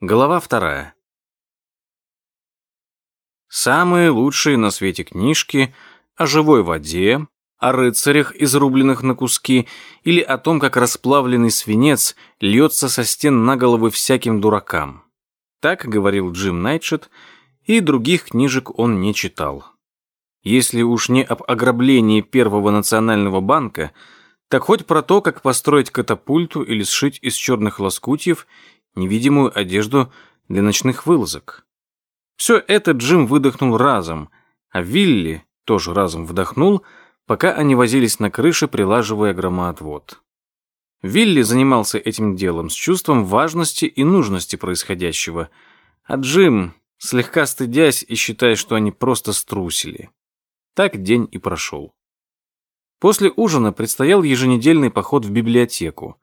Глава вторая. Самые лучшие на свете книжки о живой воде, о рыцарях, изрубленных на куски, или о том, как расплавленный свинец льется со стен на головы всяким дуракам. Так говорил Джим Найтшет, и других книжек он не читал. Если уж не об ограблении Первого национального банка, так хоть про то, как построить катапульту или сшить из черных лоскутьев невидимую одежду для ночных вылазок. Все это Джим выдохнул разом, а Вилли тоже разом вдохнул, пока они возились на крыше, прилаживая громоотвод. Вилли занимался этим делом с чувством важности и нужности происходящего, а Джим, слегка стыдясь и считая, что они просто струсили. Так день и прошел. После ужина предстоял еженедельный поход в библиотеку.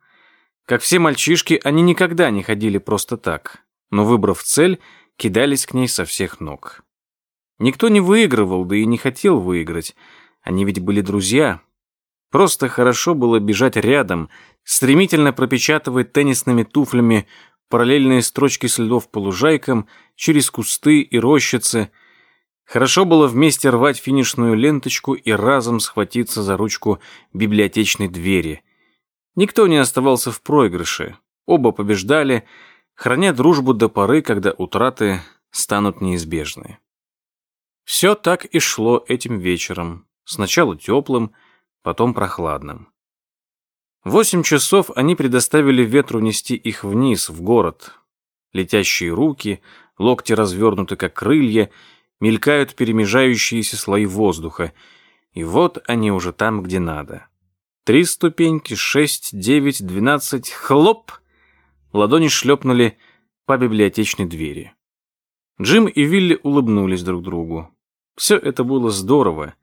Как все мальчишки, они никогда не ходили просто так, но, выбрав цель, кидались к ней со всех ног. Никто не выигрывал, да и не хотел выиграть. Они ведь были друзья. Просто хорошо было бежать рядом, стремительно пропечатывать теннисными туфлями параллельные строчки следов по лужайкам, через кусты и рощицы. Хорошо было вместе рвать финишную ленточку и разом схватиться за ручку библиотечной двери. Никто не оставался в проигрыше. Оба побеждали, храня дружбу до поры, когда утраты станут неизбежны. Все так и шло этим вечером. Сначала теплым, потом прохладным. Восемь часов они предоставили ветру нести их вниз, в город. Летящие руки, локти развернуты, как крылья, мелькают перемежающиеся слои воздуха. И вот они уже там, где надо. Три ступеньки, шесть, девять, двенадцать. Хлоп! Ладони шлепнули по библиотечной двери. Джим и Вилли улыбнулись друг другу. Все это было здорово.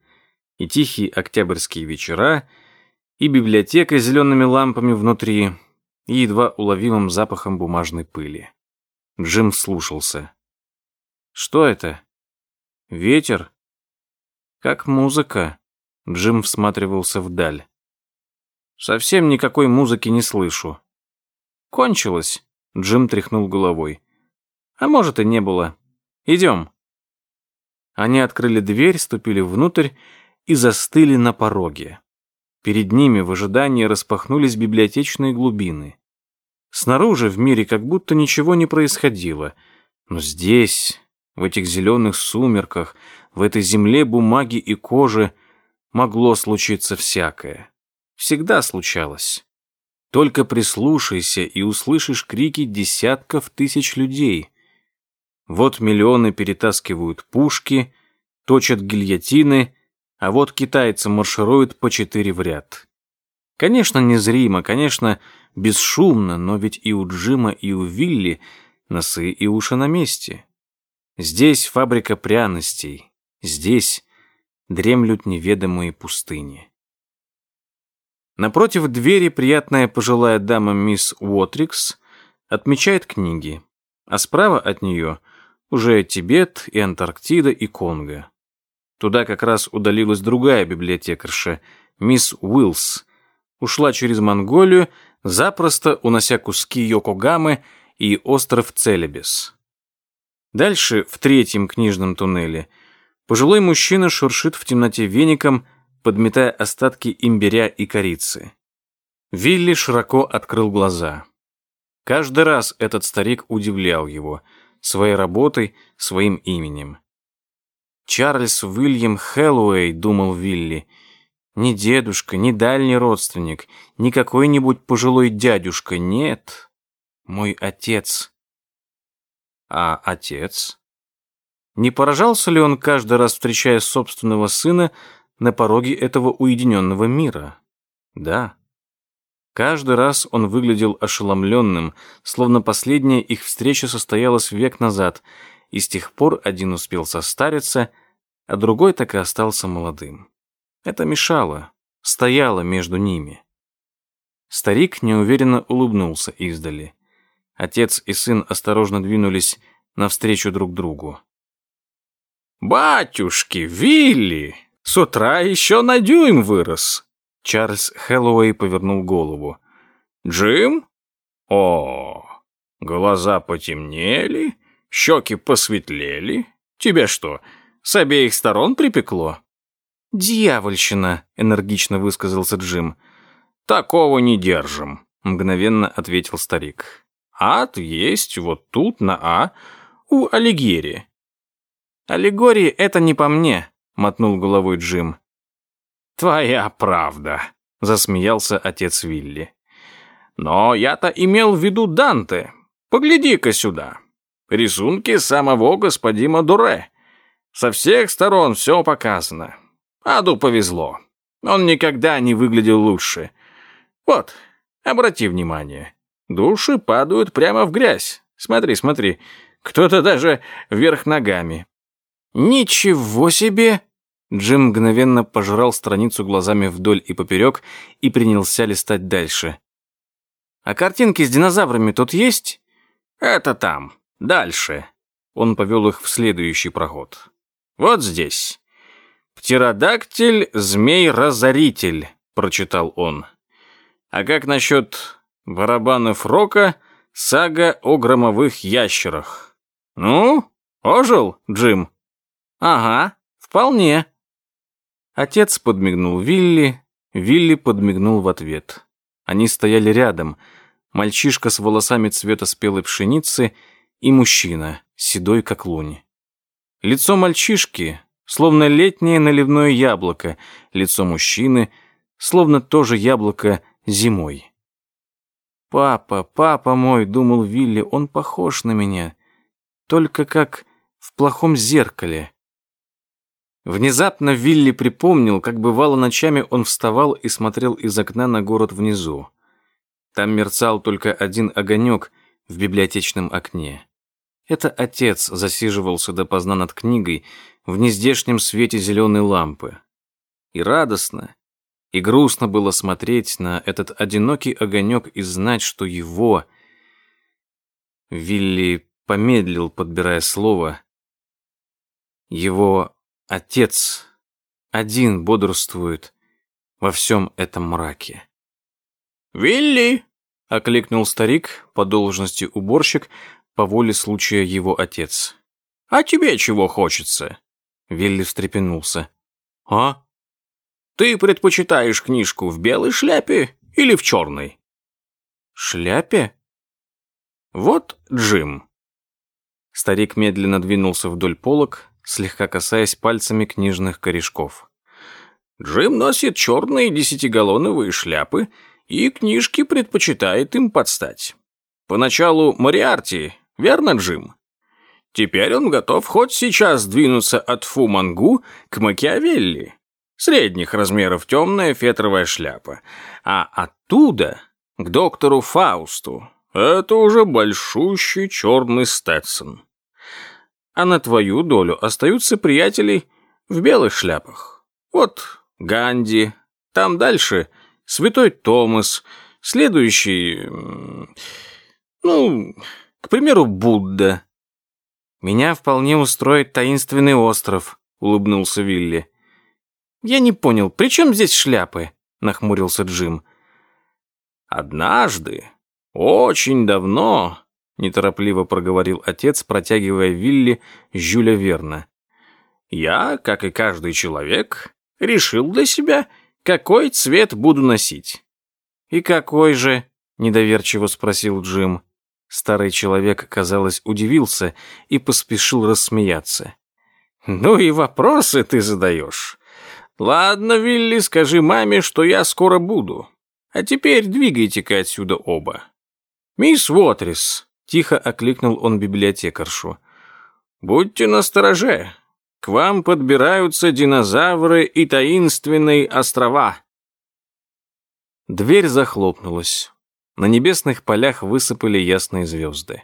И тихие октябрьские вечера, и библиотека с зелеными лампами внутри, и едва уловимым запахом бумажной пыли. Джим слушался. «Что это? Ветер? Как музыка?» Джим всматривался вдаль. Совсем никакой музыки не слышу. Кончилось. Джим тряхнул головой. А может и не было. Идем. Они открыли дверь, ступили внутрь и застыли на пороге. Перед ними в ожидании распахнулись библиотечные глубины. Снаружи в мире как будто ничего не происходило, но здесь, в этих зеленых сумерках, в этой земле бумаги и кожи могло случиться всякое всегда случалось. Только прислушайся и услышишь крики десятков тысяч людей. Вот миллионы перетаскивают пушки, точат гильотины, а вот китайцы маршируют по четыре в ряд. Конечно, незримо, конечно, бесшумно, но ведь и у Джима, и у Вилли носы и уши на месте. Здесь фабрика пряностей, здесь дремлют неведомые пустыни. Напротив двери приятная пожилая дама мисс Уотрикс отмечает книги, а справа от нее уже Тибет и Антарктида и Конго. Туда как раз удалилась другая библиотекарша, мисс Уиллс, ушла через Монголию, запросто унося куски Йокогамы и остров Целебес. Дальше, в третьем книжном туннеле, пожилой мужчина шуршит в темноте веником, подметая остатки имбиря и корицы. Вилли широко открыл глаза. Каждый раз этот старик удивлял его своей работой, своим именем. Чарльз Уильям Хэллоуэй, думал Вилли, не дедушка, не дальний родственник, не какой-нибудь пожилой дядюшка, нет, мой отец. А отец? Не поражался ли он каждый раз, встречая собственного сына, на пороге этого уединенного мира. Да. Каждый раз он выглядел ошеломленным, словно последняя их встреча состоялась век назад, и с тех пор один успел состариться, а другой так и остался молодым. Это мешало, стояло между ними. Старик неуверенно улыбнулся издали. Отец и сын осторожно двинулись навстречу друг другу. «Батюшки, Вилли!» С утра еще на дюйм вырос. Чарльз Хэллоуэй повернул голову. Джим? О, Глаза потемнели, щеки посветлели. Тебя что, с обеих сторон припекло?» «Дьявольщина», — энергично высказался Джим. «Такого не держим», — мгновенно ответил старик. «Ад есть вот тут, на А, у Алигьери». «Аллегории — это не по мне», — мотнул головой Джим. «Твоя правда», — засмеялся отец Вилли. «Но я-то имел в виду Данте. Погляди-ка сюда. Рисунки самого господина Дуре. Со всех сторон все показано. Аду повезло. Он никогда не выглядел лучше. Вот, обрати внимание. Души падают прямо в грязь. Смотри, смотри. Кто-то даже вверх ногами. «Ничего себе!» Джим мгновенно пожрал страницу глазами вдоль и поперек и принялся листать дальше. «А картинки с динозаврами тут есть?» «Это там. Дальше». Он повел их в следующий проход. «Вот здесь. «Птеродактиль, змей-разоритель», — прочитал он. «А как насчет барабанов рока, сага о громовых ящерах?» «Ну, ожил, Джим?» «Ага, вполне». Отец подмигнул Вилли, Вилли подмигнул в ответ. Они стояли рядом, мальчишка с волосами цвета спелой пшеницы и мужчина, седой как лунь. Лицо мальчишки, словно летнее наливное яблоко, лицо мужчины, словно тоже яблоко зимой. «Папа, папа мой», — думал Вилли, — «он похож на меня, только как в плохом зеркале». Внезапно Вилли припомнил, как бывало ночами он вставал и смотрел из окна на город внизу. Там мерцал только один огонек в библиотечном окне. Это отец засиживался допоздна над книгой в нездешнем свете зеленой лампы. И радостно, и грустно было смотреть на этот одинокий огонек и знать, что его... Вилли помедлил, подбирая слово. Его отец один бодрствует во всем этом мраке. «Вилли!» — окликнул старик, по должности уборщик, по воле случая его отец. «А тебе чего хочется?» Вилли встрепенулся. «А? Ты предпочитаешь книжку в белой шляпе или в черной?» «Шляпе?» «Вот Джим». Старик медленно двинулся вдоль полок, слегка касаясь пальцами книжных корешков. «Джим носит черные десятигаллоновые шляпы и книжки предпочитает им подстать. Поначалу Мариарти, верно, Джим? Теперь он готов хоть сейчас двинуться от Фу-Мангу к Макиавелли. Средних размеров темная фетровая шляпа. А оттуда к доктору Фаусту. Это уже большущий черный Стэтсон. А на твою долю остаются приятели в белых шляпах. Вот Ганди, там дальше Святой Томас, следующий... Ну, к примеру, Будда. Меня вполне устроит таинственный остров, улыбнулся Вилли. Я не понял, при чем здесь шляпы? нахмурился Джим. Однажды, очень давно, неторопливо проговорил отец, протягивая Вилли Жюля Верна. Я, как и каждый человек, решил для себя, какой цвет буду носить. И какой же? недоверчиво спросил Джим. Старый человек, казалось, удивился и поспешил рассмеяться. «Ну и вопросы ты задаешь. Ладно, Вилли, скажи маме, что я скоро буду. А теперь двигайте-ка отсюда оба». «Мисс Уотрис», — тихо окликнул он библиотекаршу, — «будьте настороже. К вам подбираются динозавры и таинственные острова». Дверь захлопнулась. На небесных полях высыпали ясные звезды.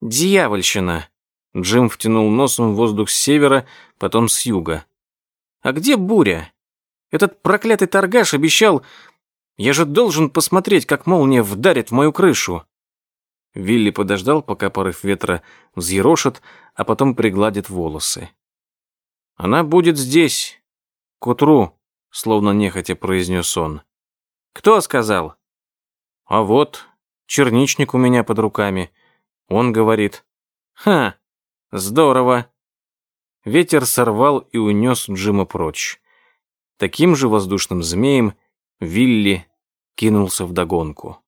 «Дьявольщина!» Джим втянул носом воздух с севера, потом с юга. «А где буря? Этот проклятый торгаш обещал... Я же должен посмотреть, как молния вдарит в мою крышу!» Вилли подождал, пока порыв ветра взъерошит, а потом пригладит волосы. «Она будет здесь. К утру», — словно нехотя произнес он. «Кто сказал?» «А вот, черничник у меня под руками». Он говорит. «Ха, здорово». Ветер сорвал и унес Джима прочь. Таким же воздушным змеем Вилли кинулся вдогонку.